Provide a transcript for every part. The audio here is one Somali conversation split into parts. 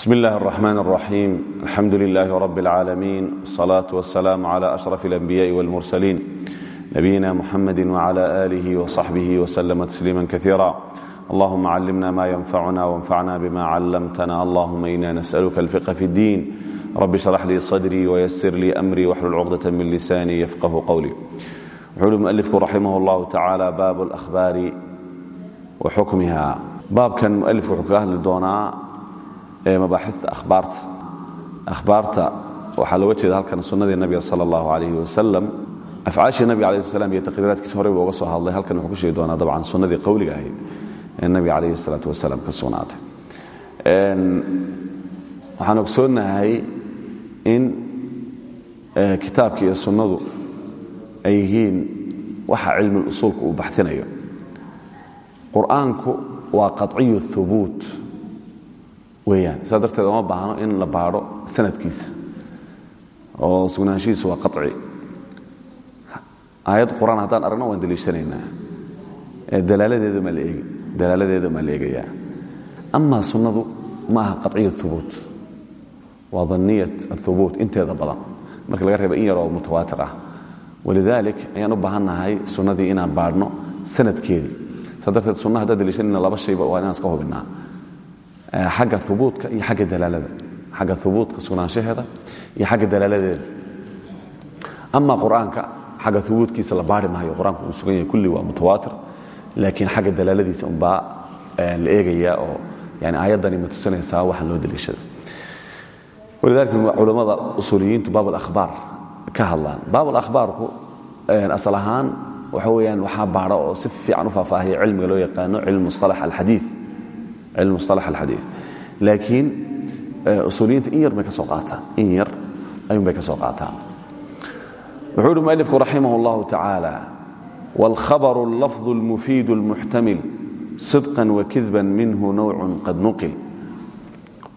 بسم الله الرحمن الرحيم الحمد لله رب العالمين والصلاة والسلام على أشرف الأنبياء والمرسلين نبينا محمد وعلى آله وصحبه وسلم تسليما كثيرا اللهم علمنا ما ينفعنا وانفعنا بما علمتنا اللهم إنا نسألك الفقه في الدين رب اشرح لي صدري ويسر لي أمري واحلل عقدة من لساني يفقه قولي وحول مؤلفك رحمه الله تعالى باب الأخبار وحكمها باب كان مؤلف وحكاه أهل ee mabaaxista akhbaarta. Akhbaarta waxaa looga jeeda halkan sunnadii nabiga sala allahu calayhi wasalam afcaashii nabiga alai sl iyo taqriiraadkiisa horey uga soo hadlay. Halkan wuxuu ku sheegi doonaa dabcan sunnadii qowliga ahayd ee nabiga calayhi salaatu wasalaam ka sugnaatay waxaan ogsoonnahay in kitaabka sunnadu ay yihiin waxa cilmil usuulka uu baxsinayo. Qur'aanku waa qaciyu hubuut weyaan saa darteed oma baahno in la baadho sanadkiisa. Oo sugnaanshihiisu waa qaci aayad qur'aan aragno waan deliishanaynaa dalaaladeeda maa la eegi dalaaladeeda maa la eegayaa amaa sunnadu ma aha qaciya hubuut waa daniyat ahubuut inteeda badan. Marka laga reeba in yar oo mutawaatir ah. Walidaalik ayaan u baahannahay sunnadii inaan baadhno sanadkeedii. Saa darteed sunna deliishanayna laba shayba waa inaan iska hubinnaa xagga ubuutka iyo agga dalaalada xagga ubuutka sugnaanshaheeda iyo xagga dalaaladeeda. Ama qur'aanka xagga ubuutkiisa la baari maayo qur'aanku uu sugan yahay kulli waa mutawaatir laakiin xagga dalaaladiisa unbaa la eegaya oo yani aayaddani ma tusanaysaa waxaan loo daliishada walidalika culammada usuuliyiintu baab alahbaar ka hadlaan. Baab alahbaarku asal ahaan waxa weyaan waxaa baadha oo si fiican u faahfaahiya cilmiga loo yaqaano cilm musalax alxadiid cilm musalax alxadiid laakiin usuuliyiinta in yar bay ka soo qaataan in yar ayuun bay ka soo qaataan wuxuu uhi mualifku raximah اllahu tacaala wاlkhabaru اllafظ اlmufiid اlmuxtamil صidqا wakidba minhu nowc qad nuqil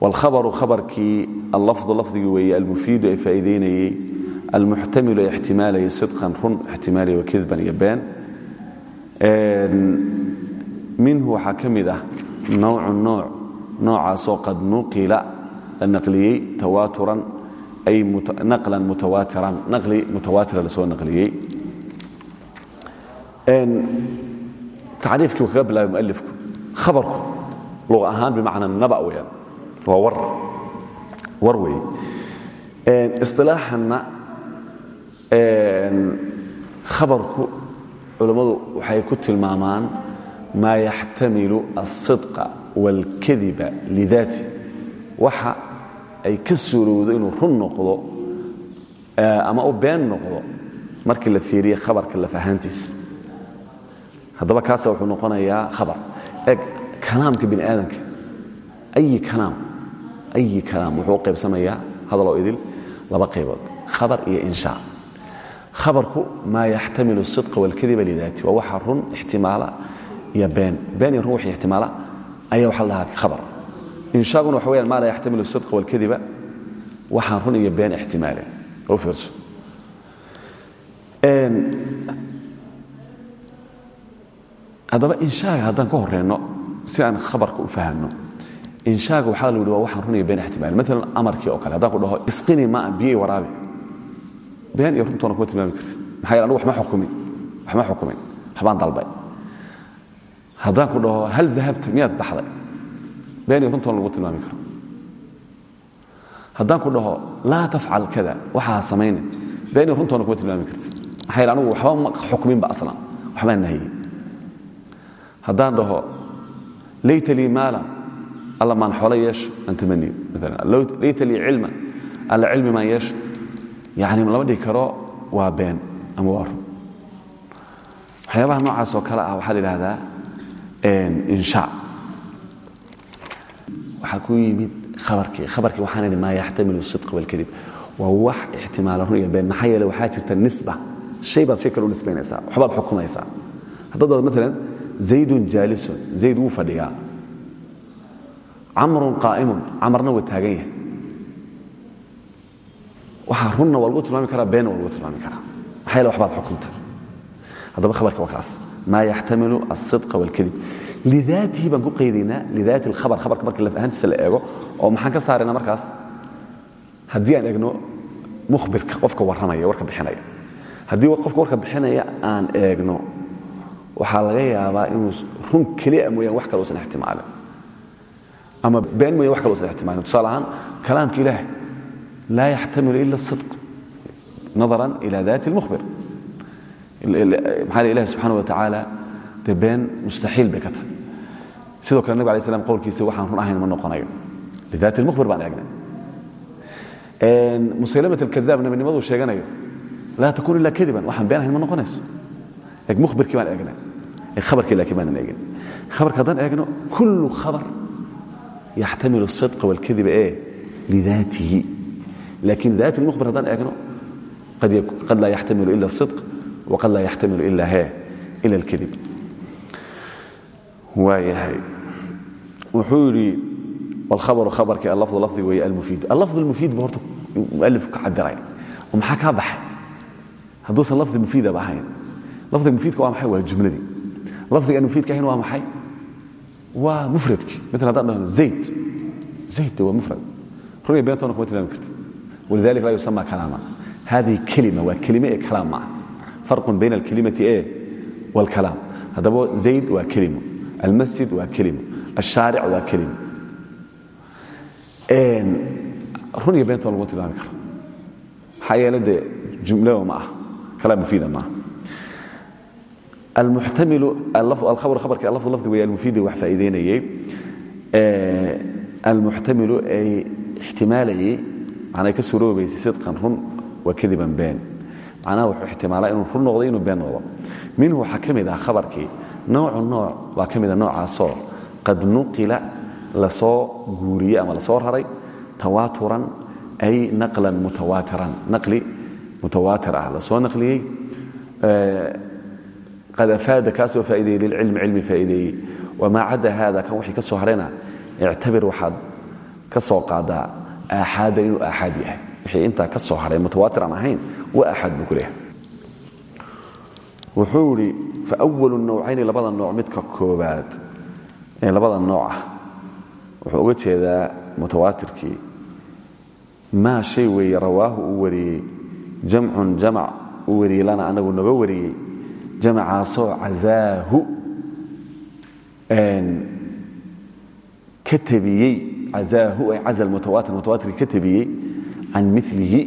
wاlkhabaru khabarkii allafظu lafdigii weeye almufiidu ee faa'iidaynayey almuxtamilu ee ixtimaalayay sidqan run ixtimaalaya wakidban iyo been minhu waxaa ka mid ah nawcu nooc noocaasoo qad nuqila la naqliyey tawaaturan ay naqlan mutawaatiran naqli mutawaatira la soo naqliyey tacriifkii uu kaga bilaabay mualifku khabarku luqa ahaan bimacna naba weyaan waa war war weeye isilaaxanna khabarku culammadu waxay ku tilmaamaan maa yaxtamilu asidqa wاlkadiba lidaati waxa ay ka suurowdo inuu run noqdo eh, ama u been noqdo markii la fiiriye khabarka laf ahaantiisa haddaba kaasa wuxuu noqonayaa khabar. Eeg kalaamka bini aadamka ayi kalaam ayi kalaam wuxuu u qaybsamayaa hadaloo idil laba qaybood khabar iyo inshaa. Khabarku maa yaxtamilu sidqa wاlkadiba lidaati waa waxa run ixtimaala iyo been. Been run wixii ixtimaala ayaa waxa la dhahaa khabar. Inshaaguna waxa weyaan maa laa yaxtamilu sidqa walkadiba waxaan run iyo been ixtimaale. U fiirso. Haddaba inshaaga haddaan ka horeyno si aan khabarka u fahamno inshaaga waxaa la yidhi waa waxaan run iyo been ixtimaale. Maalan amarkii oo kale haddaan ku dhaho isqini maan biyo waraabi been iyo runtoona kuma tilmaami kartid. Maxaa yeel anugu waxma xukumin waxma xukumin waxbaan dalbay haddaan ku dhaho hal dahabta miyaad baxday? Beeni runtoon lagu tilmaami karo. Haddaan ku dhaho laa tafcal kada waxaa samayna beeni runtoona kuma tilmaami kartid maxaa yeel anugu waxba ma xukminba aslan waxbaan nahiyey haddaan dhaho layta lii maala alla maan xoolo yeesho aan tamaniyo maalan layta lii cilman alla cilmi maan yeesho. Yacni lama dhihi karo waa been ama waa run. Waxyaabaha noocaas oo kale ah waxaa la yidhahdaa insha. Waxaa ku yimid abarkii abarkii waxaan idhi maa yaxtamilu sidq walkadib waa wax ixtimaala run iyo been maxaa yeele waxaa jirta nisba. Shay baad shay kale u nisbaynaysaa waxbaad xukumaysaa. Haddaad dad maalan zaydun jaalisun zayd wuu fadhiyaa. Camrun qaa'imun camarna waa taagan yahay. Waxaa runna waa lagu tilmaami karaa beenna waa lagu tilmaami karaa. Maxaa yeele waxbaad xukunta. Haddaba khabarka waa kaas maa yaxtamilu alsidqa walkadib lidaatihi baan ku qaydaynaa lidaati alkhabar khabarka marka laf ahaantiisa la eego oo maxaan ka saaraynaa markaas haddii aan eegno mukhbirka qofka warramaya warka bixinaya haddii qofka warka bixinaya aan eegno waxaa laga yaabaa inuu run kelia mooyaan wax kale usan ixtimaalin ama been mooyan wax kale usan ixtimaalin tusaale ahaan kalaamka ilaahay laa yaxtamilu ila الصidq nadaran ila daati اlmukhbir maxaa ilahi subxaana wa tacaala dee been mustaxiil bay ka tahay sidoo kale nabig alay slam qowlkiisa waxaan run ahayn ma noqonayo lidaati اlmukhbir baan eegnay musaylamat alkadaab nabinimaduu sheeganayo laa takun ila kadiban waxaan been ahayn ma noqonayso eeg mukhbirkii baan eegnay eeg khabarkii laakiin baanan eegin khabarka haddaan eegno kullu khabar yaxtamilu الصidqa wاlkadiba ee lidaatihi laakiin daati اlmukhbir haddaan eegno qad laa yaxtamilu ila الصidq waqad laa yaxtamil ila he ila alkadib waayahay wuxuu yidhi wlhabaru habarkii allafdu lafdi weeye almufiid allafdu lmufiid bu horta mualifku ka cabiray oo maxaa kaa baxay hadduusan lafdi mufiidaba ahayn lafdiga mufiidka waa maxay waa jumladii lafdiga aan mufiidka ahayn waa maxay waa mufradkii mil haddaan dhahno zayd zayd waa mufrad runii beentona kuma tilmaami kartid walidalika laa yusama kalaama hadihi kelima waa kelime ee kalaam ma ah farqun bayna alkelimati e wاlkalaam haddaba zayd waa kelimo almasjid waa kelimo alshaaric waa kelimo runiga beentona laguma tilmaami karo. Maxaa yeele dee jumlaba ma ah kalaam mufiida maaha almuxtamilu alkhabr khabarkii alafdu lafdi wey almufiidi wax faa'iideynayey almuxtamilu ay ixtimaalayey macnaa ka suroobaysay sidqan run waa kadiban been macnaha wuxuu ixtimaalaa inuu run noqday inuu been noqdo. Minhu waxaa ka mid ah nooc baa ka mida noocaasoo qad nuqila la soo guuriyey ama la soo raray tawaaturan ay naqlan mutawaatiran. Naqli mutawaatir ah la soo naqliyey qad afaada kaasoo faa'ideeyey lilcilmi cilmi faa'iideeyey. Wamaa cadda haada kan wixii ka soo harayna ictabir waxaad ka soo qaadaa wixii intaa ka soo haray mutawaatir aan ahayn waa aaxaad buu ku leeyahay. Wuxuu idhi fawalu nawcayni labada nooc midka koobaad ee labada nooc ah. Wuxuu uga jeedaa mutawaatirkii maa shay weeye rawaahu uu wariyey jamcun jamac uu wariyey lana anagu naga wariyey jamacaasoo cazaahu ka tabiyey cazaahu ay caza mutawaatir mutawaatirka ka tabiyey can milihi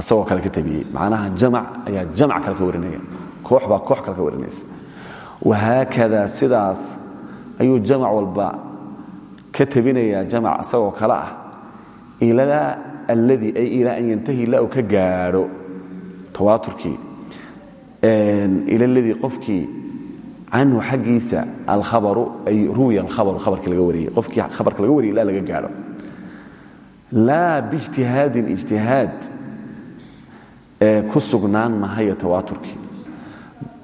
asagoo kale ka tabiyey macnaha jamac ayaa jamac kale ka warinaya koox baa koox kale ka warinaysa wahaakada sidaas ayuu jamac walba ka tabinaya jamac asagoo kale ah ilaa alladii ay ilaa an yantahi ilaa uu ka gaadho tawaaturkii ila ladii qofkii canhu xaggiisa alkhabaru ay ruwiya alkhabaru khabarkii laga wariyey qofkii khabarka laga wariyay ilaa laga gaadho laa biijtihaadin ijtihaad ku sugnaan mahayo tawaaturkii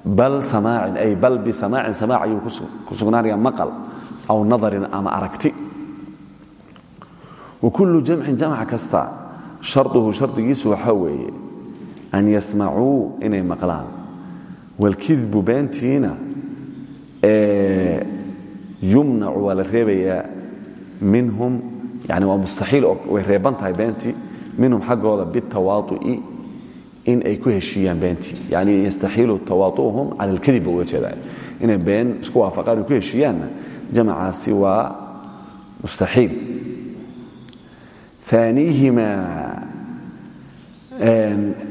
bal samaacin ay bal bisamaacin samaac ayuu ku sugnaanaya maqal aw nadarin ama aragti wa kullu jamcin jamc kasta sharduhu shardigiisu waxaa weeye an yasmacuu inay maqlaan wاlkidbu beentiina yumnacu waa la reebayaa minhum yani waa mustaxiil oo way reeban beentii minhum xaggooda bitawaaui in ay ku heshiiyaan beentii yani yastaxiilu tawaauuhum cala alkadib ba uga jeedaa. Inay been isku waafaqaan ay ku heshiiyaanna jamacaasi waa mustaxiil. Aanihima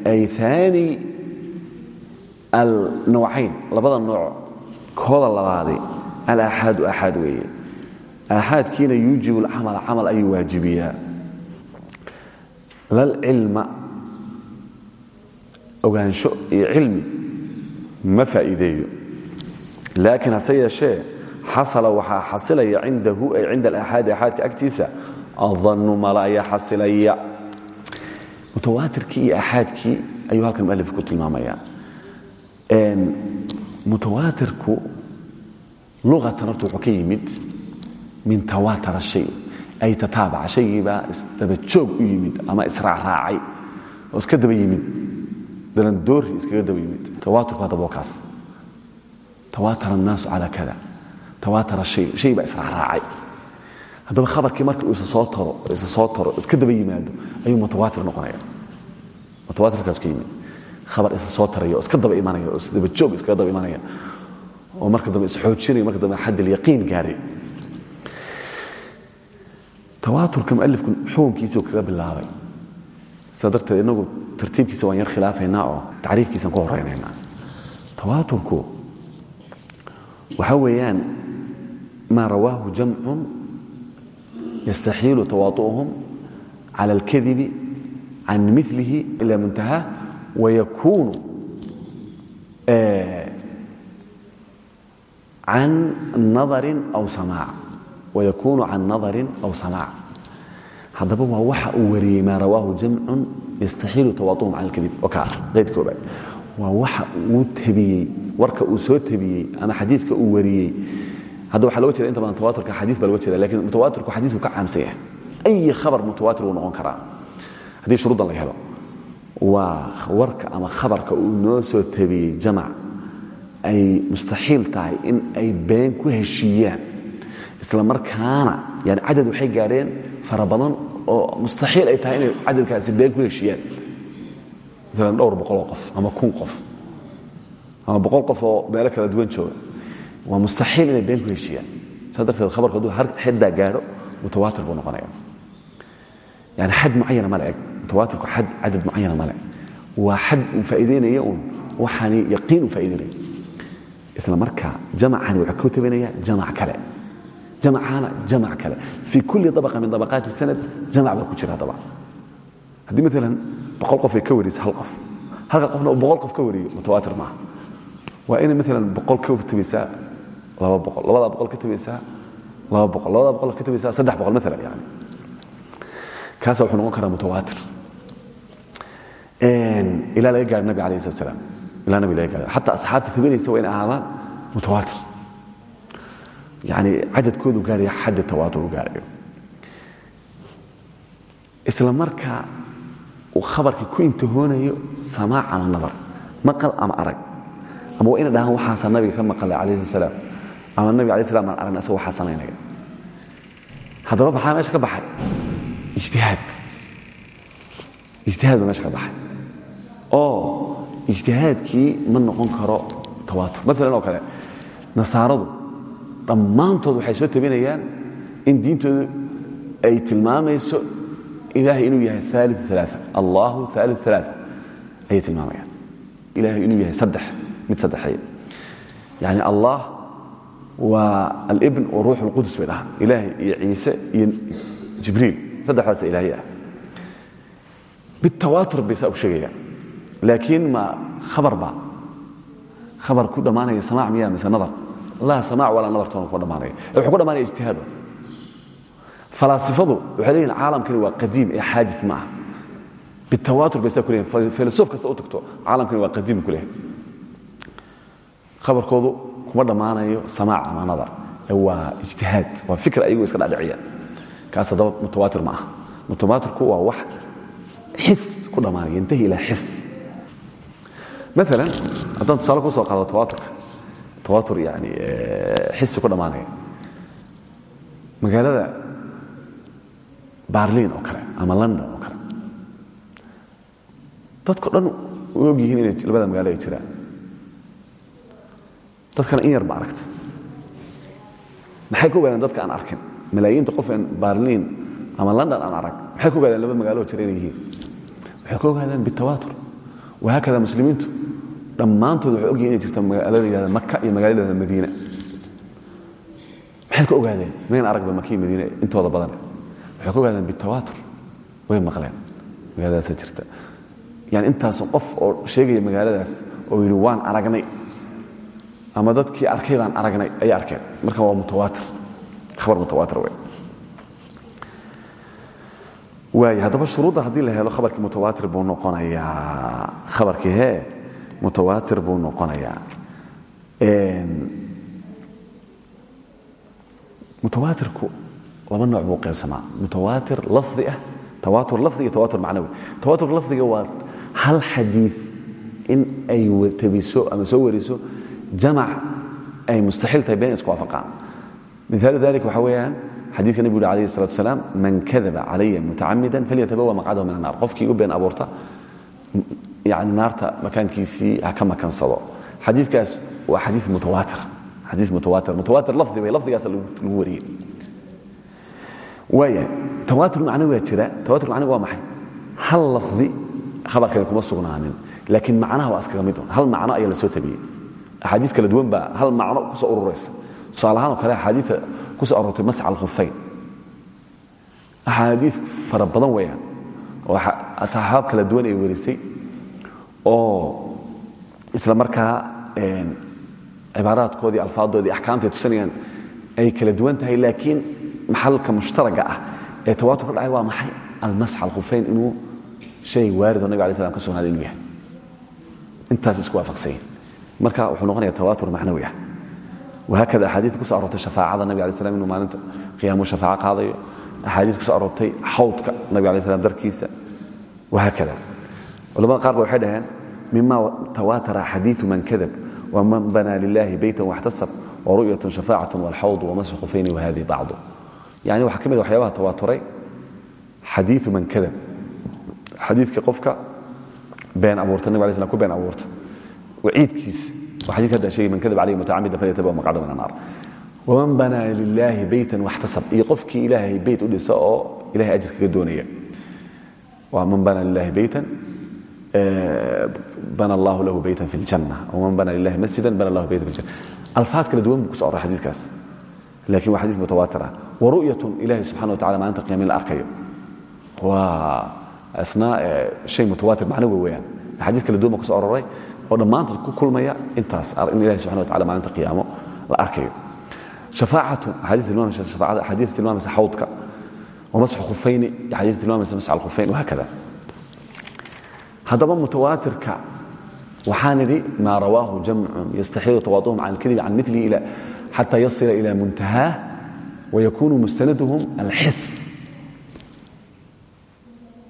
ay aani alnawcayn labada nooc kooda labaade alaxaadu axaad weeye aaxaadkiina yuujib اlcamala camal ayuu waajibiyaa. Lalcilma ogaansho iyo cilmi ma faa'iideeyo. Laakiin hase yeeshee xasala waxaa xasilaya cindahu ay cinda alaaxaadi axaadka agtiisa. Adannu mala ayaa xasilaya. Mutawaatirkii iyo axaadkii ayuu halkan mualif ku tilmaamaya mutawaatirku luqatan horta wuxuu ka yimid min tawaatara shay. Ay tataabaca shaygiibaa isdabajoog u yimid ama israacraacay oo iska daba yimid. Dalandoori iskaga daba yimid. Tawaaturku haddaba waa kaas tawaatara annaasu calaa kada tawaatara shay shay baa israacraacay haddaba khabarkii marka uu soo taro isa soo taro iska daba yimaado ayuu mutawaatir noqonaya mutawaatirkaas ku yimid. Khabar isa soo taraya iska daba imanaya oo isdaba joog iskaga daba imanaya. Oo marka dambe isxoojinaya marka dambe xadd alyaqiin gaaray tawaaturka mualifku xukunkiisuu kaga bilaabay. Sidaa darteed inagu tartiibkiisa waan yar khilaafaynaa oo tacriifkiisaan ku horaynaynaa tawaaturku waxa weeyaan maa rawaahu jamcun yastaxiilu tawaaطu'uhum cala اlkadibi can milihi ila muntaha wayakuunu can nadarin aw samaac wayakuunu can nadarin aw samaac haddaba waa waxa uu wariyey maa rawaahu jamcun yastaxiilu tawaaطuhum cala اlkadib oo kaa qayd koobaad waa waxa uu tabiyey warka uu soo tabiyey ama xadiidka uu wariyey hadda waxa loga jeeda inta badan tawaturka xadiis baa loga jeeda laakiin mutawatirku xadiisku ka caamsan yahay ay khabar mutawatir wuu noqon karaa haddii shuruuddan la helo waa warka ama khabarka uu noo soo tabiyey jamac ay mustaxiil tahay in ay been ku heshiiyaan isla markaana yani cadad waxay gaadheen fara badan oo mustaxiil ay tahay inay cadadkaasi been ku heshiiyaan. Maalan dhowr boqoloo qof ama kun qof. Ama boqol qof oo meelo kala duwan jooga. Waa mustaxiil inay been ku heshiiyaan. Saa darteed khabarku hadduu xaddaa gaadho mutawaatir buu noqonaya yani xad mucayana male eg mutawaatirku xad cadad mucayana male waa xad uu faa'iideynaya uun waxaani yaqiin uu faa'iideynaya. Isla markaa jamacani wuxuu ku tabinaya jamac kale jamacana jamac kale. Fii kulli dabaqa min dabaqaati sanad jamac baa ku jira haddaba haddii maalan boqol qof ay ka wariso hal qof. Halka qofna uu boqol qof ka wariyo mutawaatir maaha. Waa inay maalan boqol ka tabaysaa laba boqol labadaa boqol ka tabaysaa laba boqol labadaa boqol ka tabaysaa saddex boqol maalan yani. Kaasa wuxuu noqon karaa mutawaatir. Ilaa laga gaaro nabi alayh slat slam ilaa nabi laga gaaro. Xataa asxaabta tabinaysa waa inay ahaadaan mutawaatir yani cadadkoodu gaaraya xaddi tawaatur u gaarayo isla markaa uu khabarkii ku intihoonayo samaac ama nadar maqal ama arag ama waa ina dhahaan waxaasaa nabiga ka maqalay calayhi salaam ama nabiga alay slam aan aragna isagoo waxaa samaynaya haddaba maxaa meesha ka baxay ijtihaad ijtihaad meesha ka baxay oo ijtihaadkii ma noqon karo tawaatur maalan oo kale nasaaradu dhammaantood waxay soo tabinayaan in diintoodu ay tilmaamayso ilaahay inuu yahay aali aa allahu aali aa ayay tilmaamayaan. Ilahay inuu yahay saddex mid saddexeeya yani allah waa alibn wa ruux اlqudus bay dhahaan. Ilaahay iyo ciise iyo jibriil. Saddexdaasa ilaahay ah bitawaatur bay saa u sheegayaan. Laakiin ma khabar ba khabar ku dhammaanaya samaac miya mise nadar laa samaac walaa nadar toona kuma dhammaanaya. Ee wuxuu ku dhammaanaya ijtihaad falaasifadu waxay leeyihiin caalamkani waa qadiim ee xaadis ma ah bitawaatur bay saa ku leeyihiin filosof kasta u tagto caalamkani waa qadiim ku leeyahay khabarkoodu kuma dhammaanayo samaac ama nadar. Waa ijtihaad waa fikr ayagu iska dhadhiciyaan kaas haddaba mutawaatir ma aha. Mutawaatirku waa wax xis ku dhammaanaya yantahi ilaa xis. Maalan haddaan tusaale ku soo qaado tawaaturka tawaatur yani xisi ku dhammaanaya magaalada barlin oo kale ama london oo kale dadko dhan way og yihiin inay labada magaalo ay jiraan dadkana in yar ba aragta maxay ku ogaadeen dadka aan arkin malaayiinta qof aan barlin ama london aan arag maxay ku ogaadeen laba magaalo jira inay yihiin waxay ku ogaadeen bitawaatur wahaakada muslimiintu dhammaantood waxay og yihiin inay jirta magaalo yihahda maka iyo magaalo madiina. Maxay ku ogaadeen mayn aragba maka iyo madiina intooda badan. Waxay ku ogaadeen bitawaatur. Way maqleen. Magaaladaasa jirta. Yani intaas qof oo sheegaya magaaladaas oo yidhi waan aragnay. Ama dadkii arkay baan aragnay ayay arkeen. Marka waa mutawaatir. Khabar mutawaatir wey waay haddaba shuruudda haddii la helo khabarkii mutawaatir buu noqonayaa. Khabarkii hee mutawaatir buu noqonayaa mutawaatirku laba nooc buu qaybsamaa mutawaatir lafdi ah tawaatur lafdi iyo tawaatur macnawi. Tawaatur lafdiga waa hal xadiid in ay tabiso ama soo wariso jamac ay mustaxiil tahay been isku waafaqaan. Miaalu dalik waxa weeyaan xadiidka nebigu uri alayh الsalatu asalaam man kadaba calaya mutacamida falyatabawa maqcadahu min annar qofkii u been abuurta yani naarta makaankiisii ha ka makansado xadiikaas waa xadii mutawaatir xadii mutawaatir mutawaatir lafdi bay lafdigaasa lagu wariyey waaya tawaatur macno waa jira tawaatur macniga waa maxay hal lafdi khabarkeeda kuma sugnaanin laakiin macnaha waa iskaga mid un hal macno ayaa la soo tabiyey axaadiid kala duwan baa hal macno ku soo ururaysa tusaale ahaan oo kale axaadiidta ku soo aroortay masx alkhufayn axaadiid fara badan weeyaan oo saxaab kala duwan ay warisay oo isla markaa cibaaraadkoodii alfaadoodii axkaamta ay tusinayaan ay kala duwan tahay laakiin maxalka mushtaraga ah ee tawaatur ka dhacay waa maxay? Almasx alkhufayn inuu shay waaridoo nabig alay slam ka sugnaaday inuu yahay. Intaas isku waafaqsanyin marka wuxuu noqonaya tawaatur macnawi ah. Wahaakada axaadiid kuso aroortay shafaacada nabig alay slam inuu maalinta qiyaamu shafaaco qaadayo. Axaadiid kuso aroortay xawdka nabig alay slam darkiisa. Wahaakada culamada qaar ba waxay dhaheen mima tawaatara xadiiu man kadab waman banaa lilahi beytan waxtasab waru'yat shafaacat wاlxawd wamasxu khufayni wahadihi bacdu yani waxaa ka mid waxyaabaha tawaaturay xadiiu man kadab xadiidka qofka been abuurta nabig alay slam ku been abuurta. Waciidkiisa waa xadidka hadda sheegay man kadab alayhi mutacamida falyatabawa maqcada min annaar waman banaa lilaahi beytan waxtasab iyo qofkii ilaahay beyt u dhisa oo ilahay ajir kaga doonaya. Man banaa lilahi beytan bana allahu lahu beytan fi ljanna waman bana lilahi masjidan bana allahu beytan fi ljanna alfaad kala duwan buu ku so aroray xadiidkaas laakiin waa xadiis mutawaatir ah wa ru'yatun ilahi subxana wa tacala maalinta qiyama in la arkayo waa isna shay mutawaatir macnawi weeyaan axaadiis kala duwan baa ku so aroray oo dhammaantood ku kulmaya intaas in ilahi subxana wa tacala maalinta qiyaamo la arkayo shafaacatu axaadiis tilmaamaysa shafaacada axaadiis tilmaamaysa xawdka wamasxu khufayni axaadiis tilmaamaysa masx alkhufayn wahakada haddaba mutawaatirka waxaan idhi maa rawaahu jamcun yastaxiilu tawaaduhum can alkadibi can milihi xata yasila ila muntahaah wayakunu mustanaduhum alxis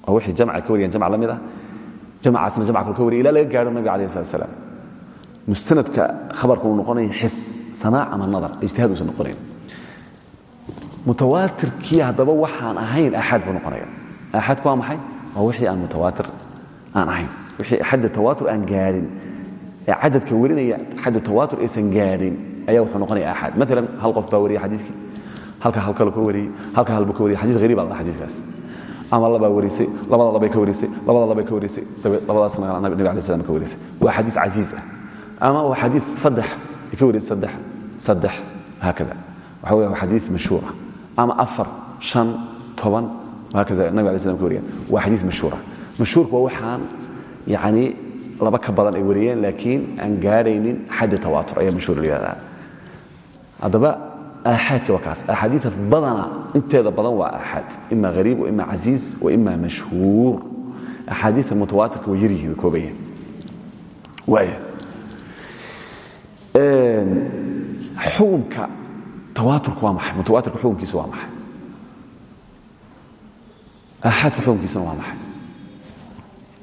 waa wixii jamca ka wariyan jamc la mid ah. Jamcaasna jamc kale ka wariya ila laga gaaro nabiga alayh slat mustanadka khabarka uu noqonaya xis ama nadar ijtihaad uusan noqonayn. Mutawaatirkii haddaba waxaan ahayn axaad buu noqonaya axaadku waa maxay? Waa wixii aan mutawaatir aan ahayn wixii xadda tawaatur aan gaadhin ee cadadka warinaya xaddu tawaatur aysan gaadhin ayaa wuxuu noqonaya axaad maalan hal qof baa wariya xadiiskii halka hal kale ka wariyey halka hal buu ka wariyay xadiis hariib baa la xadiiskaas. Ama labaa warisay labada labay ka warisay labada labay ka warisay labadaasna nabi alay slam ka warisay. Waa xadiis casiiz ah. Ama waa xadiis saddex ay ka warisay saddex saddex haakada. Waxa weya waa xadiis mashhuur ah ama afar shan toban haakada nabi alay slam ka wariyan waa xadiis mashhuur ah mashhuurku waa waxaan yani laba ka badan ay wariyeen laakiin aan gaadhaynin xaddi tawaatur ayaa mashhuur la yihahdaa haddaba aaxaadka waa kaas. Axaadiia badana inteeda badan waa aaxaad. Ima hariib wa ima casiiz wa ima mashhuur. Axaadiia mutawaatirka way yaryihiin way kooban yihiin waaya xukumka tawaaturka waa maxay? Mutawaatirka xukumkiisa waa maxay? Aaxaadka xukumkiisana waa maxay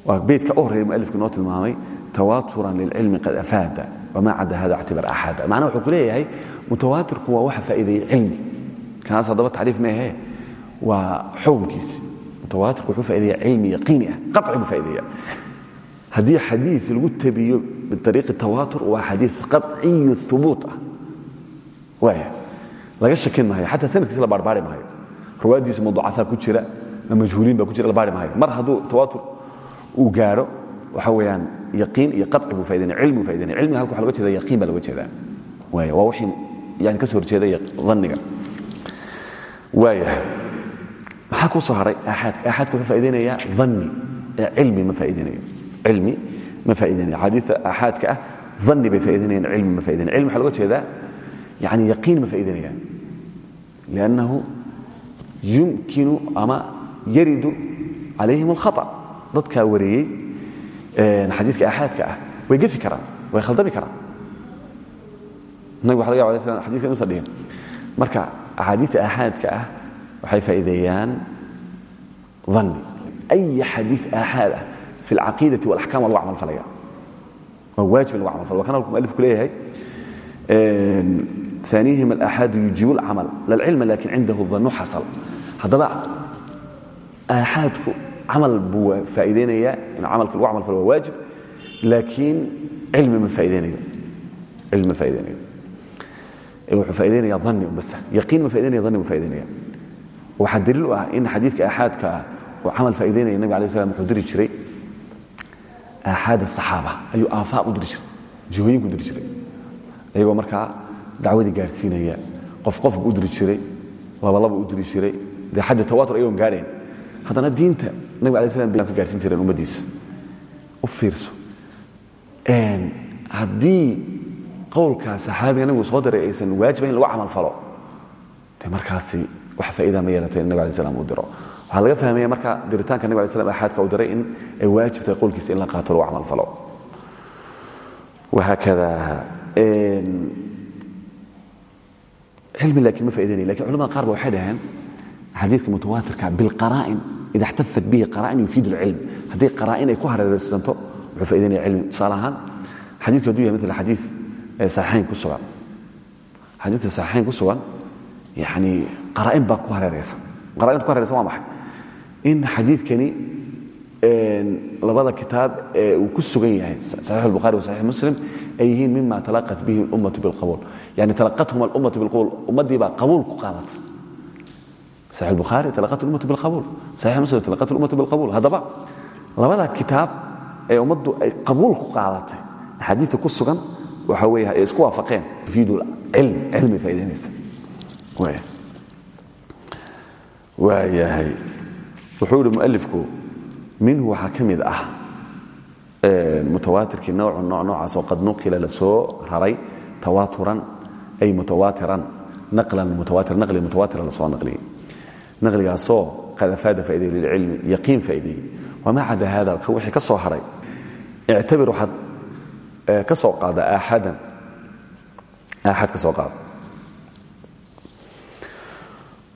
waa beydka u horreya mualifku noo tilmaamay tawaaturan lilcilmi qad afaada wamaa cadda hada actibar axada macnaa wuxuu leeyahay mutawaatirku waa waxa faa'iideeyey cilmi. Kaas haddaba tacriif meehe waa xukunkiisi mutawaatirku wuxuu faa'ideeya cilmi yaqiini ah qaci buu faa'ideeya haddii lagu tabiyo biariiqi tawaatur waa xadiid qaciyu hubuut ah. Waaya laga shakin maayo xataa sanadkiisa la baarbaari maayo. Ruwaaddiisa muducataa ku jira majhuuliin baa ku jira la baari maayo. Mar hadduu tawaatur uu gaadho waxa weeyaan yaqiin iyo qaci buu faa'idaynaya cilmi buu faa'idaynaya cilmiga halka waxa loga jeeda yaqiin baa loga jeedaa. Waaya waa wixii yani ka soo horjeeda dhanniga. Waaya maxaa ku soo haray? Aaxaadka aaxaadka wuxuu dhanni. Cilmi ma faa'iidaynayo. Cilmi ma faa'iidaynayo. Xadiidka aaxaadka ah dhanni bay faa'iidaynayaan cilmi ma faa'iidaynayo cilmi waxaa jeedaa yani yaqiin ma faa'iidaynayaan liannahu yumkinu ama yaridu calayhim alkhata dadkaa wareeyey xadiidka aaxaadka ah way gefi karaan way khaldami karaan. Nabig waxa laga yaba sl xadiskan inuusan dhihin. Marka axaadiidta aaxaadka ah waxay faa'iideeyaan dhanni. Ay xadiid aaxaad ah fi alcaqiidati walaxkam waa lagu camal falaya waa waajib in lagu camal falo waa kan halku mualifku leeyahay aanihima alaxaadu yujiibu lcamal lalcilma laakiin cindahu danu xasal. Haddaba aaxaadku camal buu faa'iideynayaa in camalka lagu camal falo waa waajib laakiin cilmi ma faaideynayo cilmi ma faaideynayo wuxuu faa'ideynaya dhanni bas yaqiin ma faa'ideynaya dhanni ma faa'ideynaya waxaa daliil u ah in xadiidka aaxaadka ah oo camal faa'ideynaya nabi alay slam wuxuu diri jiray aaxaad asaxaaba ayuu aafaaq u diri jiray jihooyinku diri jiray iyagoo markaa dacwadii gaadhsiinaya qof qofbu u diri jiray labalaba u diri jiray dee xaddi tawatur ayagoon gaadhayn haddana diinta nabig alay slam bay ka gaarhsiin jireen ummaddiisa u fiirso. Haddii qowlkaa saxaabiga nabigu soo diray aysan waajiba in lagu camal falo de markaasi wax faa'iida ma yeelatay in nabig alay slam diro. Waxaa laga fahmaya marka diritaanka nabig alay slam axaadka uu diray in ay waajib tahay qowlkiisa in la qaato lagu camal falo. Wahaakada cilmi laakiin ma faa'idaynaya laakiin culamada qaar ba waxay dhaheen xadiidka mutawaatirka bilqaraa'in ida اxtafat bihi qaraa'in yufiid اlcilm haddii qaraa'in ay ku hareeraysanto wuxuu faa'idaynaya cilmi tusaale ahaan xadiidku hadduu yahay mala xadiid saxiixayn ku sugan xadiidka saxiixayn ku sugan yani qaraa'in baa ku hareeraysan qara'inta ku hareraysan waa maxay in xadiidkani labada kitaab ee uu ku sugan yahay saxiix الbukhari wa saxiix muslim ay yihiin mima talaqat bihi اlummatu biاlqabuul yani talaqathum alummatu biاlqabuul ummaddii baa qabuul ku qaadatay saxiix الbukhari talaqat اlummatu biاlqabuul saxiix muslim talaqat اlummatu biاlqabuul haddaba labada kitaab ee ummaddu ay qabuul ku qaadatay axaadiidta ku sugan waxa weeye ay isku waafaqeen yufiidu cilm cilmi faa'idaynaysa waayahay wuxuu yihi mualifku minhu waxaa ka mid ah mutawaatirkii noocu nooc noocaasoo qad nuqila la soo raray tawaaturan ay mutawaatiran naqlan mutawaatir naqli mutawaatira la soo naqliyey naqligaasoo qad afaada faa'ideey lilcilmi yaqiin faa'ideeyey wamaa cada hada wixii ka soo haray. Ictabir waxaad ka soo qaada aaxadan. Aaxad ka soo qaada.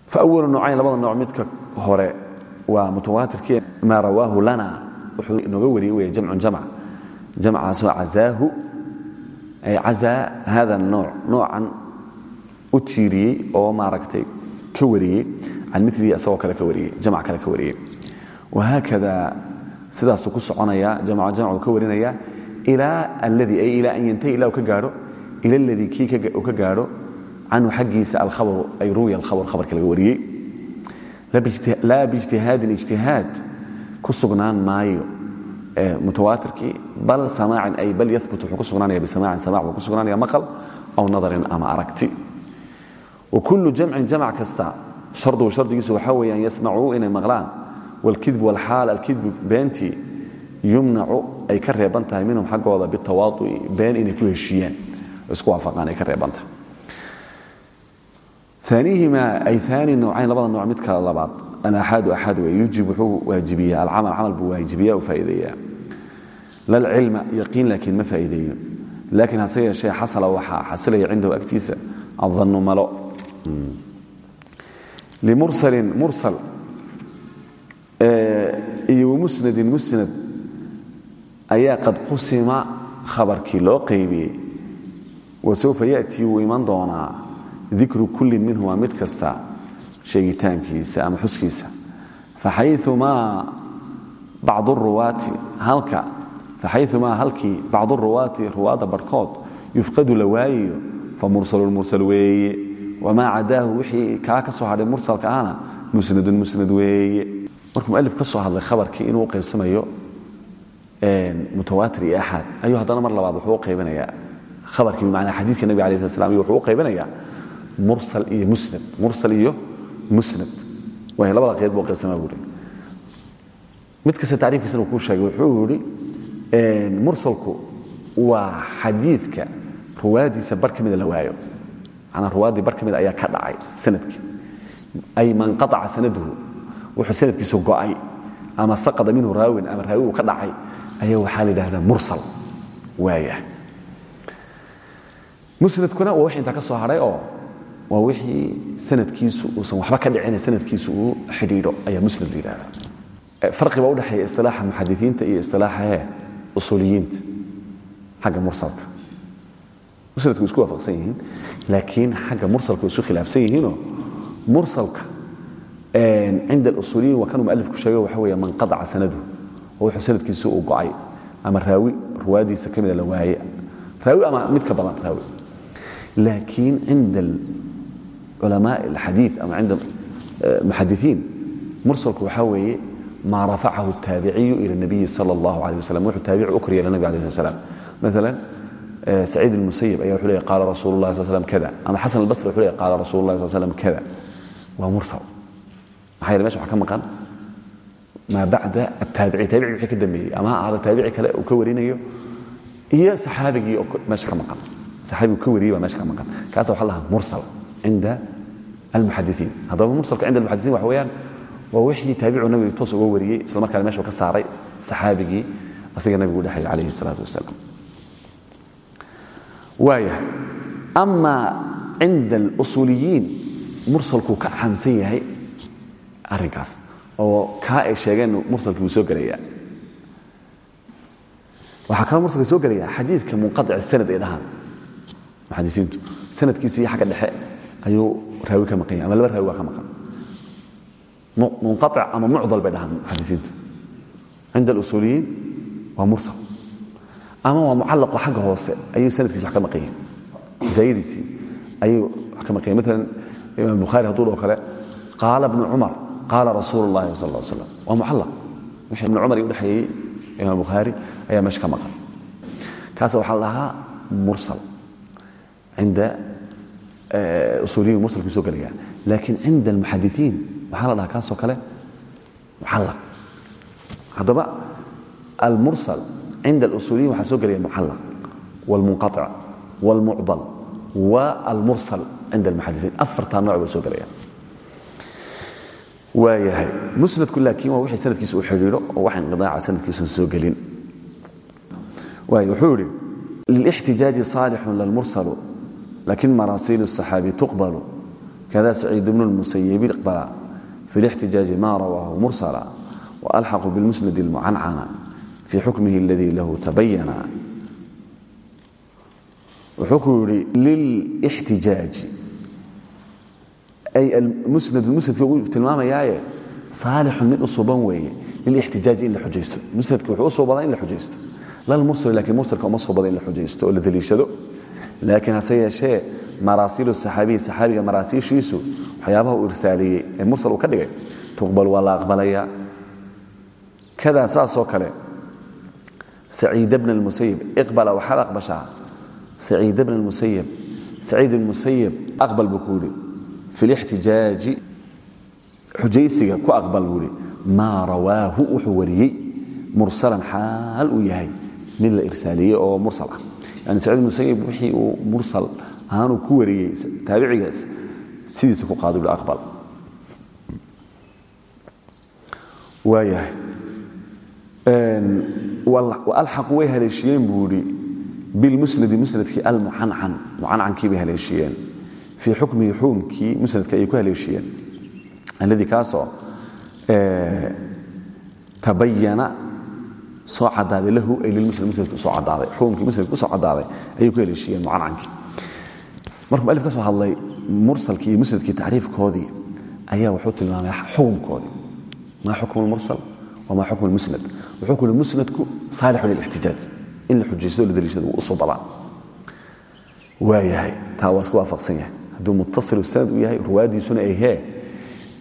Fawalu noocayn labada nooc midka hore waa mutawaatirkii maa rawaahu lana. Wuxuu inooga wariyey wey jamcun jamc jamcaasoo cazaahu. Ay cazaa hada nooc noocan u tiiriyey oo maaragtay ka wariyey can milihi asagoo kale ka wariyey jamc kale ka wariyey wahaakada sidaasuu ku soconaya jamc jamcu ka warinaya ilaa alladii ay ilaa an yantahi ila ka gaadho ila aladii kii uu ka gaadho canhu xaggiisa alkhabaru ay ruwiya alkhabar khabarka laga wariyey laa biijtihaadin ijtihaad ku sugnaan maayo mutawaatirkii bal samaacin ay bal yabut wuxuu ku sugnaanaya bisamacin samac buu ku sugnaanaya maqal aw nadarin ama aragti. Wa kullu jamcin jamc kasta sharduhu shardigiisu waxaa weeyaan yasmacuu inay maqlaan. Wاlkidbu wاlxaal alkidbu beentii yumnacu ay ka reeban tahay minhum xaggooda bitawaaui been inay ku heshiiyaan. Isku waafaqaan ay ka reeban tahay. Aanihima ay aani noocayn labada nooc mid kala labaad alaxaadu axaad wey yujib wuxuu waajibiya alcamal camal buu waajibiya u faa'iideeya lalcilma yaqiin laakiin ma faa'iideeyo. Laakiin hase yeeshee xasala waxaa xasilaya cindahu agtiisa adannu malo limursalin mursal iyo wamusnadin musnad ayaa qad qusima khabarkii loo qaybiyey wasawfa yaأtii wuu iman doonaa dikru kullin minhuma mid kasta sheegitaankiisa ama xuskiisa faxayumaa bacdu ruwaati halka faxayumaa halkii bacdu ruwaati ruwaadda barhkood yufqadu la waayayo famursalun mursal weeye wamaa cadaahu wixii kaa ka soo hadhay mursalka ahna musnadun musnad weeye markuu mualif ka soo hadlay khabarkii inuu qaybsamayo mutawaatir iyo axaad ayuu haddana mar labaad wuxuu u qaybinayaa khabarkii bimacnaa xadiidka nebiga alay slat slam iyo wuxuu u qaybinayaa mursal iyo musnad mursal iyo musnad way labada qeyd buu qaybsamaa buuri mid kasta tacriifkiisana uu kuu sheegay wuxuu yidhi mursalku waa xadiidka ruwaadiisa manaa ruwaaddii bar ka mida ayaa ka dhacay sannadkii. Ay man qaaca sanaduhu wuxuu sanadkiisu go'ay. Ama saqada minhu raawin ama raawi uu ka dhacay ayaa waxaa la yidhahdaa mursal. Waaya musnadkuna waa wixii intaa ka soo hadhay oo waa wixii sanadkiisu uusan waxba ka dhicin sanadkiisu uu xidhiidho ayaa musnad la yidhahdaa farqi baa udhexeeya isilaaxa muxadisiinta iyo isilaaxa usuuliyiinta xagga mursalka musnadku way isku waafaqsan yihiin laakiin xagga mursalka way isu khilaafsan yihiinoo mursalka cinda alusuuliyiin waa kanuu mualifku sheegay waxa weeye man qadaca sanadu oo wuxuu sanadkiisu uu go'ay ama raawi ruwaadiisa ka mida la waaye raawi ama mid ka badan raawi laakiin cinda culamaa alxadiid ama cinda muxadisiin mursalku waxaa weeye maa rafacahu الtaabiciyu ilى الnabiyi salى اllahu alيه waslm wuxuu taabici u koryeela nabig alيه slat slam maala saciid اlmusayib aya wuxuu leey qaala rasuulu lah sal slam kada ama xasan albasri wuxuu leey qaala rasulu lah sal slam kada waa mursal maxaa yeele mesha waxa ka maqan maa bacda ataabici taabici wixii ka dambeeyey ama ha ahaado taabici kale uu ka warinayo iyo saxaabigii oo meesha ka maqan saxaabigu ka wariyey baa meesha ka maqan kaasa waxa lahaa mursal cinda almuxadisiin haddaba mursalka cinda almuxadisiin waxa weeyaan waa wixii taabicu nabiga toos uga wariyey isla markaana mesha ka saaray saxaabigii asiga nabigu udhexeeyey calayhi الsalaatu wasalaam waaya ama cinda alusuuliyiin mursalkuu ka caamsan yahay arrinkaas oo kaa ay sheegeen mursalkii wuu soo gelayaa. Waxaa kaloo mursalka soo gelaya xadiidka munqaطic sanad ay dhahaan. Muxadisiintu sanadkiisii xagga dhexe ayuu raawi ka maqan ama laba raawi ka maqan. Munqaطic ama mucdal bay dhahaan muxadisiintu cinda alusuuliyiin waa mursal ama waa mucallaqo xagga hoose. Ayuu sanadkiisi wax ka maqan yahay. Ayuu wax ka maqan maalan imaam bukhaari hadduu kale qaala bnu cumar qaala rasuulu اllahi sal ا slam waa mucallaq. Wixii ibnu cumar imaam bukhaari ayaa meesha ka maqan. Kaasa waxaa la dhahaa mursal. Cinda usuuliyiin mursalkuu soo gelaya laakiin cinda almuxadisiin waxaa la dhahaa kaasoo kale mucallaq. Haddaba almursal cinda alusuuliyiin waxaa soo gelaya mucallaq wاlmunqaطic wاlmucdal wاlmursal cinda almuxadisiin afartaa nooc bay soo gelayaan waayahay musnadku laakiin waa wixii sanadkiisa u xidhiidho oo wax inqidaaca sanadkiisan soo gelin waay wuxuu yidhi lilاxtijaaji صaalixun lalmursalu lakin maraasiil الصaxaabi tuqbalu kada saciid bnu اlmusayibi iqbala fi اlاxtijaaji ma rawaahu mursala وalxaqu biاlmusnad اlmucancana fii xukmihi اladii lahu tabayana wuxuu ku yidhi lilاxtijaaji ay almusnad musnadka uu tilmaamayaaye saalixun mid u suban weeye lilixtijaaji in la xujaysto musnadka wuxuu u soo badan in la xujaysto lalmursal laakiin mursalka uma soo badan in la xujaysto oo la daliishado laakiin hase yeeshee maraasiilu saxaabiyi saxaabiga maraasiishiisu waxyaabaha uu irsaaliyey ee mursal uu ka dhigay tuqbal waa la aqbalayaa kadaa saasoo kale saciid bna almusayib iqbala waxaad aqbashaa saciid bna almusayib saciid almusayib aqbal buu ku yidhi fi lixtijaaji xujaysiga ku aqbal buu ihi maa rawaahu wuxuu wariyey mursalan xaal uu yahay mid la irsaaliyey oo mursal ah yani saciid musayib wixii uu mursal ahaanuu ku wariyey taabicigaas sidiisa ku qaado aqbal waayahay alxaqu way haleeshiyeen buu ihi bilmusnadi musnadkii almucancan mucancankii bay haleeshiyeen. Fii xukmihi xukumkii musnadka ayay ku haleeshiyeen. Alladii kaasoo tabayana soo cadaaday lahu ay lilmuslim musnadka u soo cadaaday. Xukumkii musnadka u soo cadaaday ayay ku haleeshiyeen mucancankii. Markuu mualif ka soo hadlay mursalkii iyo musnadkii tacriifkoodii ayaa wuxuu tilmaamay xukumkoodii. Maa xukmu lmursal wamaa xukmu lmusnad wuxuu ku yihi musnadku saalixu lilixtijaaj. In la xujaysto la daliishado wuu u soo badaan waayahay taa waa isku waafaqsan yahay. Hadduu muttasilu sanad u yahay ruwaaddiisuna ay hee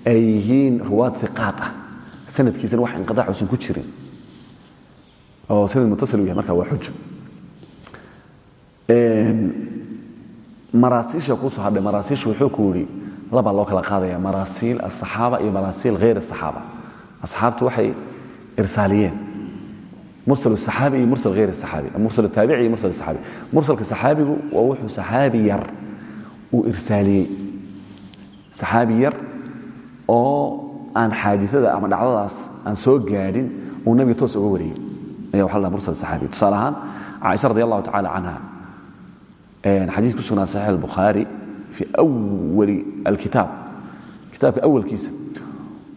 ay yihiin ruwaad iqaad ah. Sanadkiisana wax inqiaac usan ku jirin. Oo sanad muttasil u yahay marka waa xujo. Maraasiisha kuusoo hadhay. Maraasiisha wuxuu ku yidhi labaa loo kala qaadaya. Maraasiil asaxaaba iyo maraasiil hayr asaxaaba asxaabtu waxay irsaaliyeen mursal aaabi iyo mursal hayr aaabi mursal taabici iyo mursal saxaabi mursalka saxaabigu waa wuxuu saxaabi yar uu irsaaliyey saxaabi yar oo aan xaadiada ama dhacdadaas aan soo gaadhin uu nabiga toos uga wariyey aya waxa la mursal saxaabi tusaale ahaan caaisha radi allahu tacala canha xadiis ku sugnaa saxiix albukhaari fii awali alkitaab kitaabka awalkiisa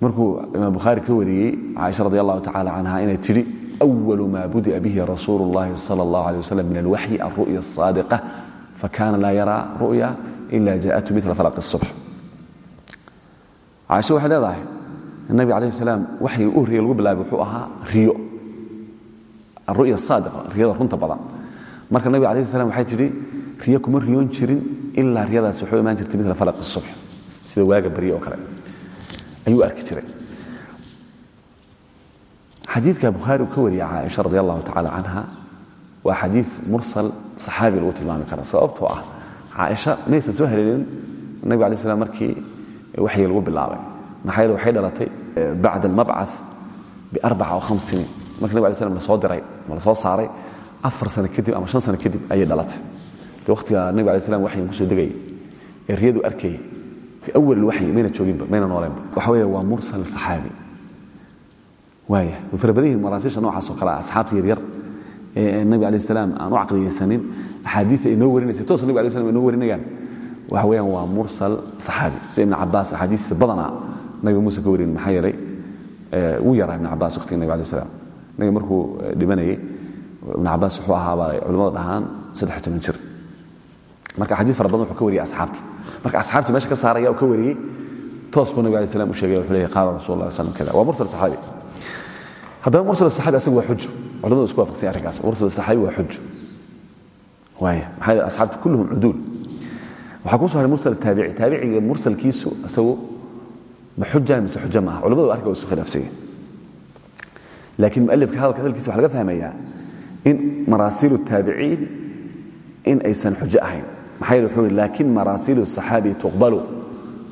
markuu imaam bukhaari ka wariyey caaisha radi allahu tacala canha inay tidhi أول ma budiأ bه rasuul الlahi salى الlaه عليه وsلم min الwaxyi الru'ya الصاadiqة fakana laa yaraa ru'ya ila jaءatu mila falaq الصubx caaisha waxay leedahay nabi alayh salaam waxay u horreeye lagu bilaabay wuxuu ahaa riyo aru'ya saadiqa riyada runta badan marka nabi alayh salam waxay tidhi riyo kuma riyoon jirin ilaa riyadaasi waxuu imaan jirtay mila falaq الصubx sida waaga barye oo kale ayuu arki jiray. Xadiidka bukhaari uu ka wariyay caaisha radi allahu tacala canha waa xadii mursal saxaabi lagu tilmaami kara sababtoo ah caaisha maysan soo haleelin nabig alay slam markii waxyi lagu bilaabay. Maxaa yeele waxay dhalatay bacda almabcaث biarbaca o khams siniin marka nabig alay slam la soo diray ama la soo saaray afar sano kadib ama shan sano kadib ayay dhalatay. De wakhtiga nabig alay slam waxyan ku soo degayay ee riyadu arkayay fii awal waxyi mayna jooginba mayna nooleenba waxa weeye waa mursal saxaabi waaya way fara badan yihiin maraasiisha noocaas oo kale ah asxaabta yaryar ee nabi alay salaam aan u caqliyeysanin axaadiia inoo warinaysa toos nabig alay slam inoo warinayaan waxa weeyaan waa mursal saxaabi sida ibn cabaas axaadiistiisa badanaa nabiga muuse ka warin maxaa yeelay wuu yaraa ibn cabaas waqtiga nabig alay slam nabiga markuu dhimanayay ibn cabaas wuxuu ahaabaa culimmada dhahaan saddex toban jir marka axaadiis fara badan wuxuu ka wariyay asxaabta marka asxaabtii meesha ka saaraya uu ka wariyey toos buu nabig alay slam u sheegay wuxuu leeyahy qaala rasul allah slam kada waa mursal saxaabi. Haddaba mursal saxaabi asagu waa xujo. Culamadu isku waafaqsanya arrinkaas. Mursal saxaabi waa xujo. Waaya maxaa yeele asxaabta kulluhum cuduul. Waxaa ku so haray mursal taabici. Taabiciga mursalkiisu isagu ma xuja mise xujo ma aha culamadu arka waa isu khilaafsanya laakiin mualifka hadalka hadalkiisa waxa laga fahmayaa in maraasiilu taabiciin in aysan xujo ahayn yihi laakin maraasiilu saxaabi tuqbalu.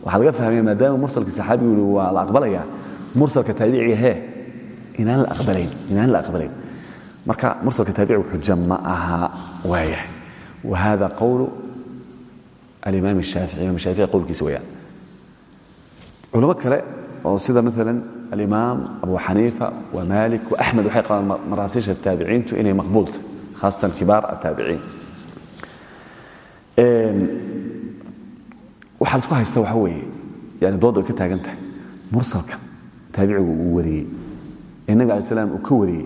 Waxaa laga fahmaya maadaama mursalka saxaabigu yihi waa la aqbalaya mursalka taabiciga hee inaan la aqbalayn marka mursalka taabicigu xujo ma aha wa hada qowlu alimaam الshaafici imam shaafici qowlkiisa weyaan culamo kale oo sida maala alimaam abu xaniifa wa malik wa axmed waxay qabaan maraasiisha taabiciintu inay maqbuulta khaasatan kibaar ataabiciin waxaa la isku haysta waxa weeye. Yani doodda ay ka taagan tahay. Mursalka taabicigu uu wariyey. Ee nabig alay slam uu ka wariyey.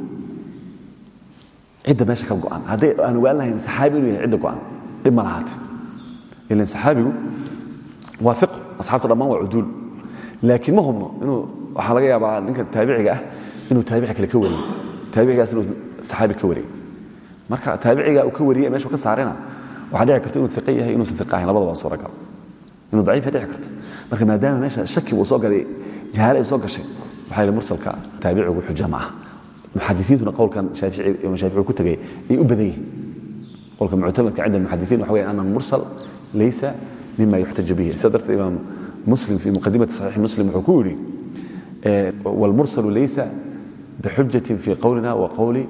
Cidda meesha ka go'an. Hadday aan ogaan lahayn saxaabi inuu yahay cidda go'an. Dhib ma lahaate ilan saxaabigu waa iq asxaabta dhammaan waa cuduul. Laakiin ma hubno inuu waxaa laga yaabaa ninka taabiciga ah inuu taabici kale ka wariyo taabicigaas inuu saxaabi ka wariyey. Marka taabiciga uu ka wariyey meeshu ka saarena waxaa dhici karta inuu iqa yahay inuusan iqa ahayn labada waa suuragal. Inuu daciifa dhici karta marka maadaama meesha shaki uu soo galay jahaale ay soo gashay waxaa yidhi mursalka taabicigu xujo ma aha muxadisiintuna qowlkan shaafici shaafici ku tegay ay u badan yihiin qowlka muctamadka cinda almuxadisiin waxa weya ana mursal laysa mima yuxtaja bihi. Sida darteed imaam muslim fi muqadimati saxiixi muslim wuxuu ku yidhi wاlmursalu laysa bixujatin fi qowlina wa qowli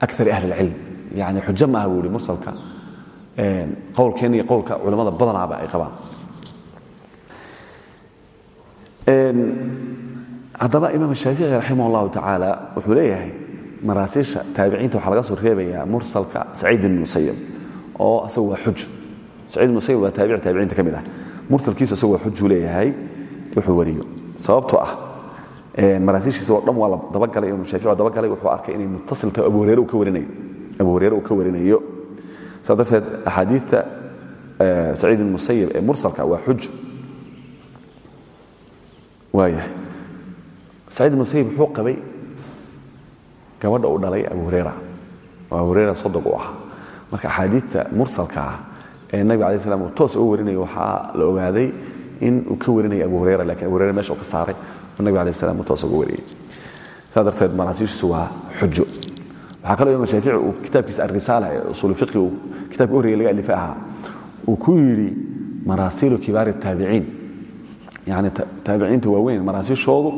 akar ahli اlcilm yani xujo ma aha buu yihi mursalka qowlkeen iyo qowlka culamada badanaaba ay qabaan. Haddaba imaam shaafici raximah اllahu tacaala wuxuu leeyahay maraasiisha taabiciinta waxaa laga soo reebayaa mursalka saciid ibn musayib oo asagu waa xuj. Saciid ibn waa taabici taabiciinta ka mid ah. Asagu waa xujuu leeyahay wuxuu wariyo sababtoo ah maraasiishiisa oo dhan waa la dabagalay imam shaafici waa dabagalay wuxuu arkay inay muttasil tahay abu ka warinayo abu hureyre uu ka warinayo. Saa darteed axaadiidta saciid musayib ee mursalka waa xuj waayahay. Saciid musayib wuxuu qabay gabadha uu dhalay abu hurera abu hurera sodog u ahaa marka axaadiidta mursalka ah ee nabig alay slam uu toos uga warinayo waxaa la ogaaday in uu ka warinayo abu hurera laakiin abu hurera meesha uu ka saaray oo nabig alay slam uu toos uga wariyey saas darteed waa xujo waxaa kaloo imam shaafici uu kitaabkiisa alrisaala ee usuulu fiqi uu kitabka horreeye laga alifa ahaa uu ku yidhi maraasiilu kibaari taabiciin yani taabiciinta waaweyn maraasiishoodu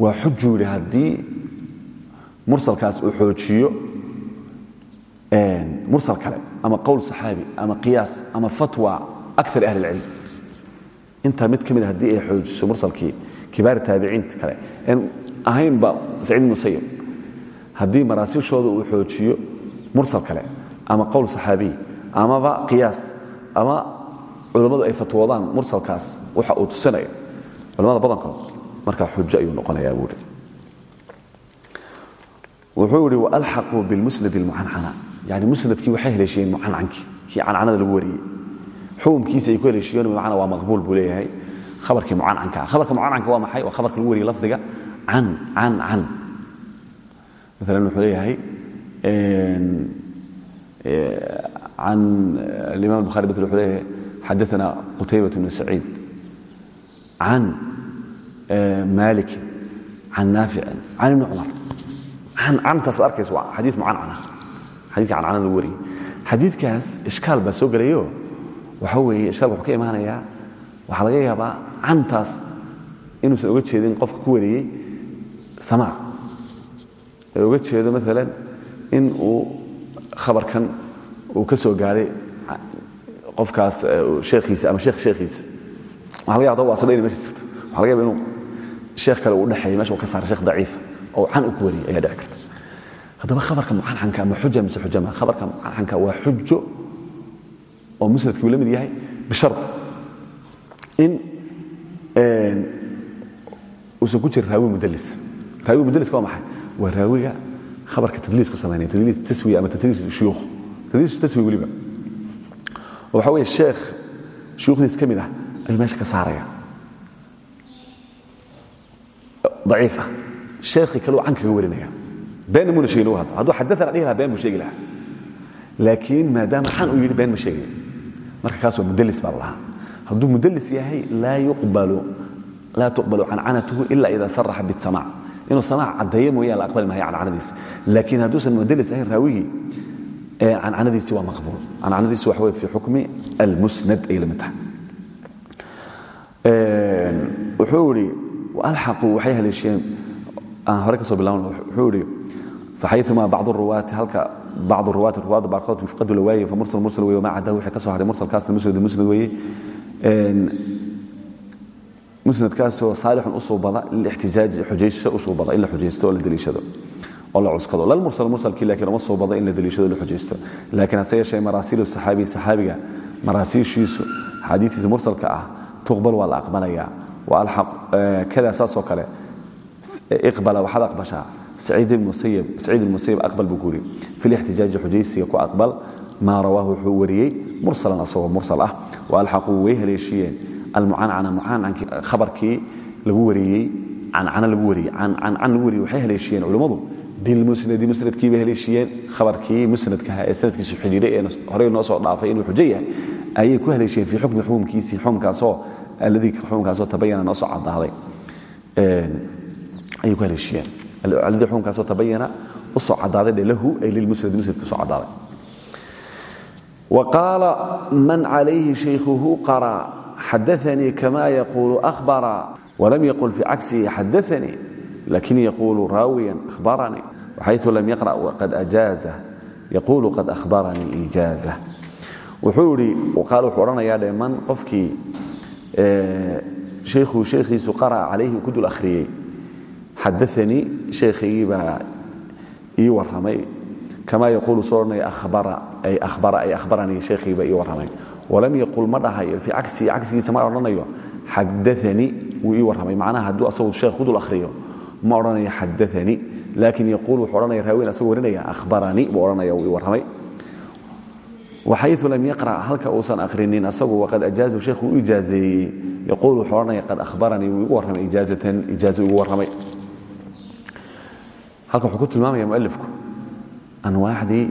waa xujuu yidhi haddii mursalkaas uu xoojiyo mursal kale ama qowl saxaabi ama qiyaas ama fatwa akar ahli اlcilm intaa mid ka mid haddii ay xoojiso mursalkii kibaari taabiciinta kale. En ahaynba saciid musayib haddii maraasiishooda uu xoojiyo mursal kale ama qowl saxaabiy amaba qiyaas ama culammadu ay fatwoodaan mursalkaas waxa uu tusinayo. Culamada badankood markaa xujo ayuu noqonayaa buuri wuxuu yihi walxaquu bilmusnad اlmucancana yani musnadkii waxay haleeshiyeen mucancankii kii cancanada lagu wariyey. Xukumkiisa ay ku haleeshiyeen bimacnaa waa maqbuul buu khabarkii mucancanka ah khabarka waa maxay? Waa khabarka lagu wariyey lafdiga can can can maala wuxuu leeyahay an alimam bukhari bal wuxuu leeyahay xadaana qutaybat bn saciid can maaliki can naaficin can ibni cumar cantaas ad arkayso waa xadii mucancana xadika cancana lagu wariyey xadiidkaas ishkaal baa soo gelayo waxaa weeye ishkaal wuxuu ka imaanayaa waxaa laga yaabaa cantaas inuusan oga jeedin qofka ku wariyey samaa ee oga jeedo maalan in uu khabarkan uu ka soo gaaray qofkaas sheekhiisa ama sheekh sheekhiisa. Waxa laga yaba waasada inay meesha jirto. Waxa laga yaba inuu sheekh kale uu dhexeeyo meesha uu ka saaray sheekh daciifa oo can uu ku wariyey ayaa dhici karta. Haddaba khabarka mucancanka ma xuja mise xuja ma khabarka mucancanka waa xujo oo musnadkii uu la mid yahay bishar in uusan ku jirin raawi mudlis raawi mudliska waa maxay waa raawiga khabarka tadliis ku samaynaya taswiya ama tadliis shuyuukh. Tadliis taswiya weliba. Waxa weeye sheekh shuyuukhdiis ka mid ah meesha ka saaraya daciifa. Sheekhii kale uu can kaga warinaya. Beenna muuna sheegin hadda hadduu xadaana dhihi been buu sheegi lahaa. Laakiin maadaama can uu yidhi been ma sheegayo marka kaas waa mudlis baa la lahaa. Hadduu mudlis yahay laa tuqbalu cancanatuhu ila ida saraxa biاsamac inuu samaac caddeeyo mooyaan la aqbali maayo cancanadiisa. Laakiin hadduusan mudlis ahayn raawigii cancanadiisi waa maqbuul. Cancanadiisi waxa wey fi xukmi almusnad ay la mid tahay. Wuxuu idhi alxaquu waxay haleeshiyeen aan hore ka soo bilaabn wuxuu idhi faxayuma bacdu ruwaati halka bacdu ruwaati ruwaadda baarkood mifqadu la waaye famursal mursal weye wamaa caddahu wixii ka soo hadhay mursalkaasna musnad musnad weeye musnadkaasoo saalixun u suubada lilixtijaaji xujaysasho u suubada in la xujaysto oo la deliishado oo la cuskado. Lalmursal mursalkii laakiin uma suubada in la deliishado la xujaysto. Laakiin hase yeeshee maraasiilu saxaabi saxaabiga maraasiishiisu xaadiistiisa mursalka ah tuqbal waa la aqbalayaa. Kada saasoo kale iqbala waxaad aqbashaa saciid musayib aqbal buu yidhi fi lixtijaaji xujaysiga ku aqbal maa rawaahu wuxuu wariyey mursalan asagoo mursal ah. Waalxaquu way haleeshiyeen khabarkii lagu wariyey wariyey cancan lagu wariyey waxay haleeshiyeen culammadu bilmusnadi musnadkii bay haleeshiyeen khabarkii musnadkaha ee sanadkiisu xidhiidhay ee horey noo soo dhaafay inuu xujo yahay ayay ku haleeshiyeen fii xukmi xukumkiisii xukumkaasoo alladii xukumkaasoo tabayana noo soo caddaaday ayay ku haleeshiyeen alladii xukumkaasoo tabayana u soo caddaaday dhe lahu ay lilmusnadi musnadka u soo caddaaday xadaanii kama yaquulu ahbara walam yaqul fii cagsihi xadaanii laakiin yaquulu raawiyan ahbaranii xayu lam yaqra qad ajaaza yaquulu qad ahbaranii ijaaza wuxuu idhi qaal wuxuu odhanayaa dhe man qofkii sheikhuu sheekhiisu qara'a calayhi ku dul akhriyey xadaanii sheekhigiibaa ii warramay kamaa yaquulu soo odhanaya ahbara ay ahbaranii sheekhiiba ii warramay walam yaqul ma dhahayo fii casii cagsigiisa ma odhanayo. Xadaanii wuu ii warramay. Macnaha hadduu asagu sheekh udul ahriyo ma odhanayo xadaanii laakiin yaquul wuxuu odhanaya raawin asagoo warinaya ahbaranii buu odhanaya wuu ii warramay. Waxayu lam yaqra halka uusan akrinin asagu waqad ajaazu sheekhuu ijaazeeyey. Yaquul wuxuu odhanaya qad ahbaranii wuu igu warramay ijaazatan ijaaza igu warramay. Halkan wuxuu ku tilmaamaya mualifku anwaacdii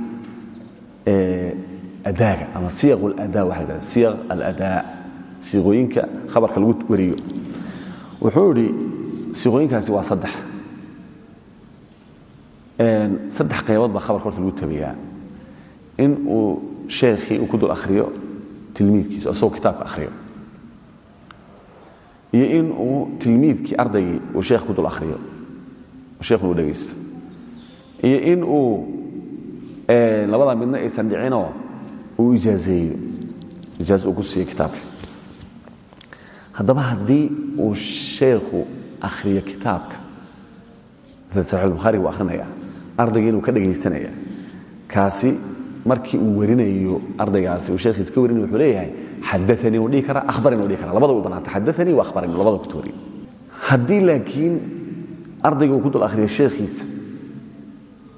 adaaga ama siyaq اlada waa la siyaq aladaa siiqooyinka khabarka lagu wariyo wuxuu idhi siiqooyinkaasi waa saddex saddex qaybood baa khabarka lagu tabiyaa in uu sheekhii uu ku dul akhriyo tilmiidkiisu asagoo kitaabka akhriyo iyo in uu tilmiidkii ardaygii uu sheekh ku dul akhriyo sheekhuna u dhegaysto iyo in uu labada midna aysan dhicinoo uu ijaazeeyo ijaaz uu ku siiyo kitaabka haddaba haddii uu sheekhu akhriyo kitaabka maala saxiixulbukhaari buu akhrinaya ardaygii inuu ka dhegaysanaya kaasi markii uu warinayo ardaygaasi uu sheekhiisa ka warinayo wuxuu leeyahay xadaanii uu dhihi karaa akhbarani uu dhihi karaa. Labada way banaanta xadaanii wa akhbarani labada ku tooriyo haddii laakiin ardayga uu ku dul akhriyo sheekhiisa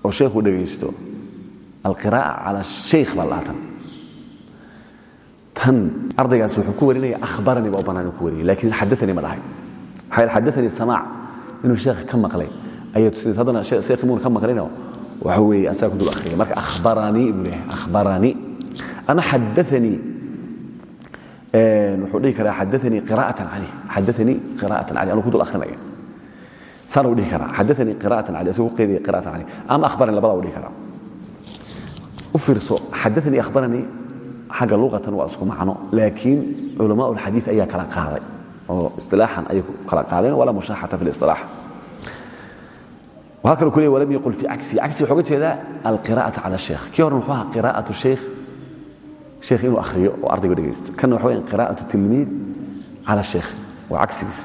oo sheekhu dhegaysto alqiraa'a cala ashaykh baa laatan tan ardaygaas wuxuu ku warinaya ahbaranii baa u bannaan inuu ku wariyay laakiin xadaanii ma dhahay maxaa yeele xadaanii samaac inuu sheekha ka maqlay. Ayay tusinaysa haddana sheekhi muuna ka maqlino waxa weeye asaga ku dul akhriyay marka akhbaranii buu leeyahay akhbaranii ama xadaanii wuxuu dhihi karaa xadaanii qiraa'atan calayh xadaanii qiraa'atan calayh anuu ku dul akhrinaya. Saana u dhihi karaa. Xadaanii qiraa'atan calayh asagoo qeydaya qiraa'atan calayh ama akhbaranii labadaa u dhihi karaa. U fiirso xadaanii akhbaranii xagga luqatan waa isku macno. Laakiin culamaa ulxadiid ayaa kala qaaday oo isilaaxan ayay kala qaadeen walaa mushaaxata fi lisilaax waxaa kaloo ku leey walam yaqul fi cagsi cagsi waxaa uga jeedaa alqira'ata cala sheekh kii hore muxuu ahaa qiraa'atu sheekh sheekh inuu akhriyo oo ardaygu dhegaysto kanna waxa weyan qiraa'atu tilmiid cala sheekh waa cagsigiis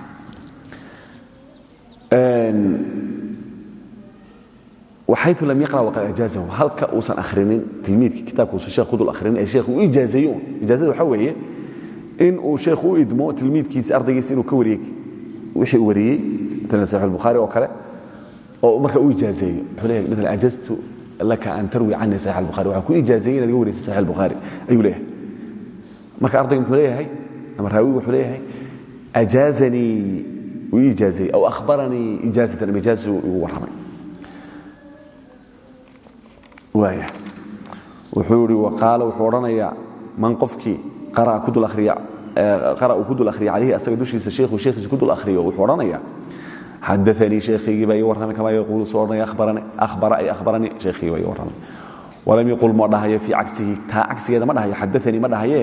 waxayu lam yaqra waqad ajaazahu halka uusan akhrinin tilmiidkii kitaabka uusan sheekh ku dul akhrinin ee sheekh uu ijaazeeyo ijaazada waxaa weeye in uu sheekhu u idmo tilmiidkiisi ardaygiisa inuu ka wariyey wixii uu wariyey maala saxix albukhaari oo kale oo marka u ijaazeeyo wuxuu leeyahay maala ajaztu laka an tarwi canii saxix albukhaari waxaan ku ijaazeeyey inaad iga wariysa saxix albukhaari ayuu leeyahay marka ardayga muxuu leeyahay ama raawigu wuxuu leeyahay ajaazanii uu ii ijaazeeyey aw akhbaranii ijaazatan ama ijaazu igu warramay wuxuu yidhi waqaala wuxuu odhanayaa man qofkii qara uu ku dul akhriya calayhi asaga dushiisa sheekhu sheekhiisa ku dul akhriyo wuxuu odhanayaa. Xadaanii sheekhaygii baa ii warramay kamaa yaquulu soo odhanaya akhbara ay akhbaranii sheekhaygii baa ii warramay. Walam yaqul ma dhahayo fii cagsihi taa cagsigeeda ma dhahayo xadaanii ma dhahaye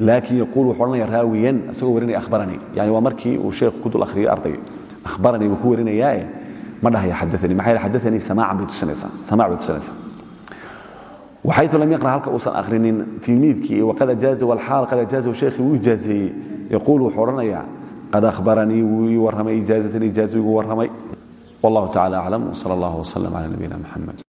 laakin yaquul wuxuu odhanaya raawiyan isagoo warinaya akhbaranii yani waa markii uu sheekhu ku dul akhriyo ardayga akhbaranii buu ku warinayaae ma dhahayo xadaanii maxaa yeele xadaanii samaacan bay tusinaysaa samaac bay tusinaysaa waxaytu lam yaqra halka uusan akhrinin tilmiidkii waqad ajaaza walxaal qad ajaazahu sheekhii wuu ijaazeeyey yaquul wuxuu odhanayaa qad akhbaranii wuu ii warramay ijaazatan ijaazo igu warramay wallahu tacala aclam wsala allah wslam cala nabiyina muxamed